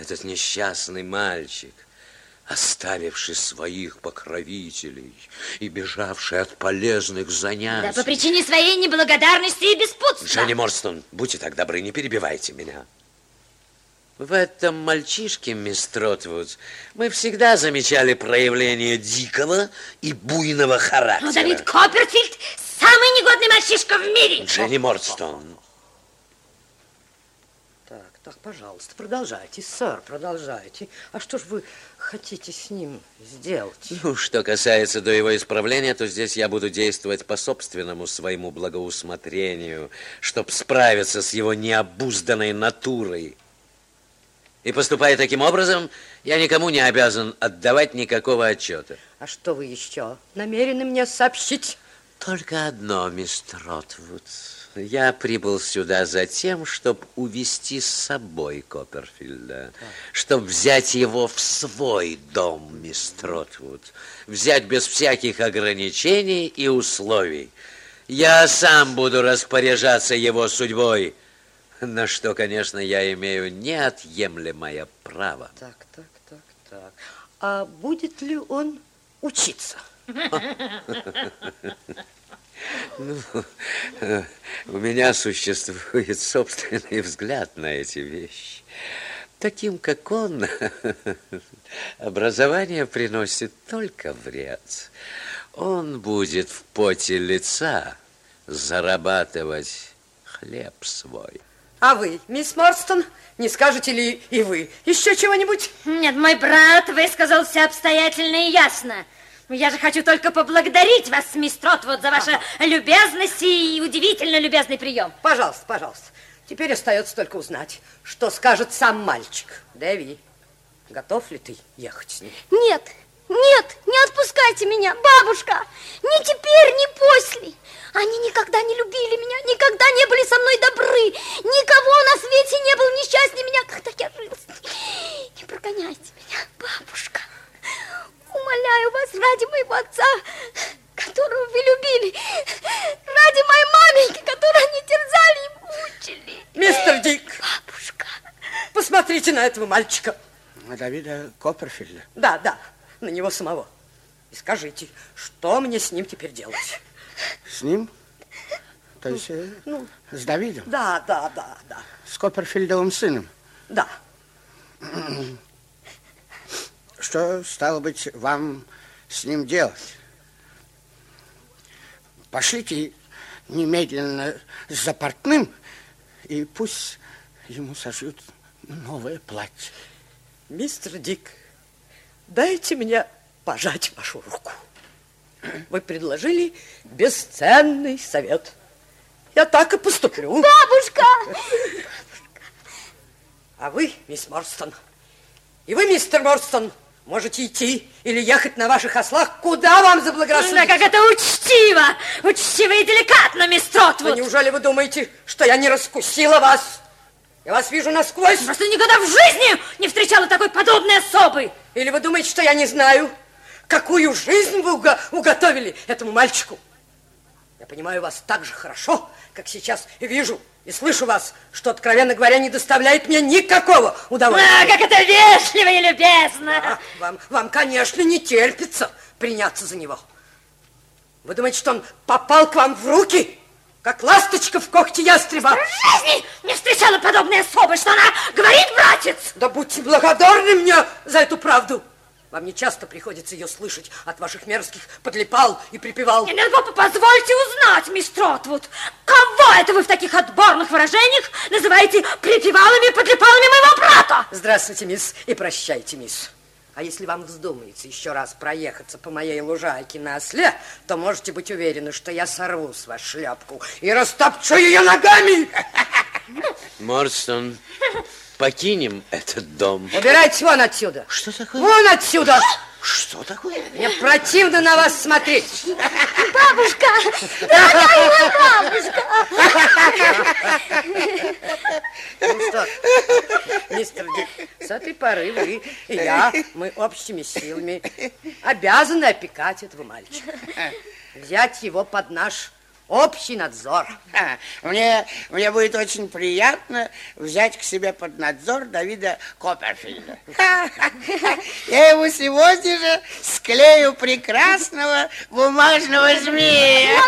Этот несчастный мальчик, оставивший своих покровителей и бежавший от полезных занятий. Да по причине своей неблагодарности и беспутства. Дженни Морстон, будьте так добры, не перебивайте меня. В этом мальчишке, мисс Тротвуд, мы всегда замечали проявление дикого и буйного характера. Но Давид Копперфильд самый негодный мальчишка в мире. Дженни Морстон, Так, пожалуйста, продолжайте, сэр, продолжайте. А что ж вы хотите с ним сделать? Ну, что касается до его исправления, то здесь я буду действовать по собственному своему благоусмотрению, чтобы справиться с его необузданной натурой. И поступая таким образом, я никому не обязан отдавать никакого отчета. А что вы еще намерены мне сообщить? Только одно, мистер Ротвуд. Я прибыл сюда за тем, чтобы увести с собой Копперфильда, чтобы взять его в свой дом, мистер Ротвуд, взять без всяких ограничений и условий. Я сам буду распоряжаться его судьбой, на что, конечно, я имею неотъемлемое право. Так, так, так, так. А будет ли он учиться? Ну, у меня существует собственный взгляд на эти вещи. Таким, как он, образование приносит только вред. Он будет в поте лица зарабатывать хлеб свой. А вы, мисс Морстон, не скажете ли и вы еще чего-нибудь? Нет, мой брат высказал все обстоятельно и ясно. Я же хочу только поблагодарить вас, мисс Тротвуд, за вашу любезность и удивительно любезный прием. Пожалуйста, пожалуйста. Теперь остается только узнать, что скажет сам мальчик. Дэви, готов ли ты ехать с ним? Нет, нет, не отпускайте меня, бабушка. Ни теперь, ни после. Они никогда не любили меня, никогда не были со мной добры. Никого на свете не было несчастнее меня, когда я жил. Не прогоняйте меня, бабушка. Умоляю вас ради моего отца, которого вы любили, ради моей маменьки, которую они терзали и мучили. Мистер Дик! Бабушка! Посмотрите на этого мальчика. На Давида Копперфильда? Да, да, на него самого. И скажите, что мне с ним теперь делать? С ним? То есть э, Ну, с Давидом? да, да, да, да, С Копперфильдовым сыном? да. Что, стало быть, вам с ним делать? Пошлите немедленно за портным, и пусть ему сошьют новое платье. Мистер Дик, дайте мне пожать вашу руку. Вы предложили бесценный совет. Я так и поступлю. Бабушка! А вы, мисс Морстон, и вы, мистер Морстон, можете идти или ехать на ваших ослах, куда вам Да заблагорассудится. как это учтиво, учтиво и деликатно, мисс Да Тротвуд. неужели вы думаете, что я не раскусила вас? Я вас вижу насквозь. Просто никогда в жизни не встречала такой подобной особы. Или вы думаете, что я не знаю, какую жизнь вы уго- уготовили этому мальчику? Я понимаю вас так же хорошо, как сейчас вижу и слышу вас, что, откровенно говоря, не доставляет мне никакого удовольствия. А, как это вежливо и любезно. А, вам, вам, конечно, не терпится приняться за него. Вы думаете, что он попал к вам в руки, как ласточка в когти ястреба? В жизни не встречала подобной особы, что она говорит, братец. Да будьте благодарны мне за эту правду. Вам не часто приходится ее слышать от ваших мерзких подлипал и припевал. Нет, вы позвольте узнать, мисс Тротвуд, кого это вы в таких отборных выражениях называете припевалами и подлипалами моего брата? Здравствуйте, мисс, и прощайте, мисс. А если вам вздумается еще раз проехаться по моей лужайке на осле, то можете быть уверены, что я сорву с вас шляпку и растопчу ее ногами. Морстон, покинем этот дом. Убирайтесь вон отсюда. Что такое? Вон отсюда. Что такое? Мне противно на вас смотреть. Бабушка! Дорогая бабушка! Ну что, мистер Дик, с этой поры вы и я, мы общими силами обязаны опекать этого мальчика. Взять его под наш общий надзор. Ха, Мне, мне будет очень приятно взять к себе под надзор Давида Копперфильда. Я ему сегодня же склею прекрасного бумажного змея.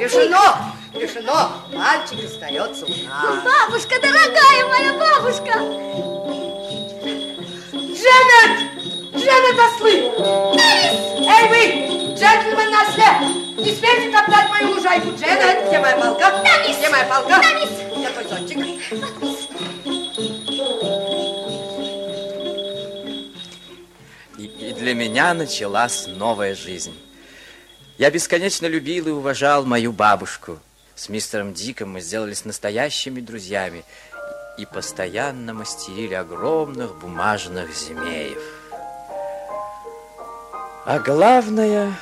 Решено, решено. Мальчик остается у нас. Бабушка, дорогая ослы! Эй, вы, джентльмен на осле! Не смейте топтать мою лужайку, Дженнет! Где моя палка? Да, мисс! Где моя палка? Да, мисс! Где твой зонтик? И, и для меня началась новая жизнь. Я бесконечно любил и уважал мою бабушку. С мистером Диком мы сделались настоящими друзьями и постоянно мастерили огромных бумажных змеев. А главное,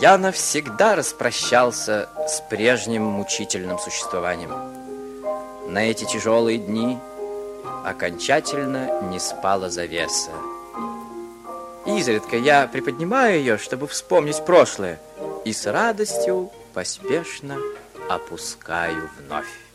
я навсегда распрощался с прежним мучительным существованием. На эти тяжелые дни окончательно не спала завеса. Изредка я приподнимаю ее, чтобы вспомнить прошлое, и с радостью поспешно опускаю вновь.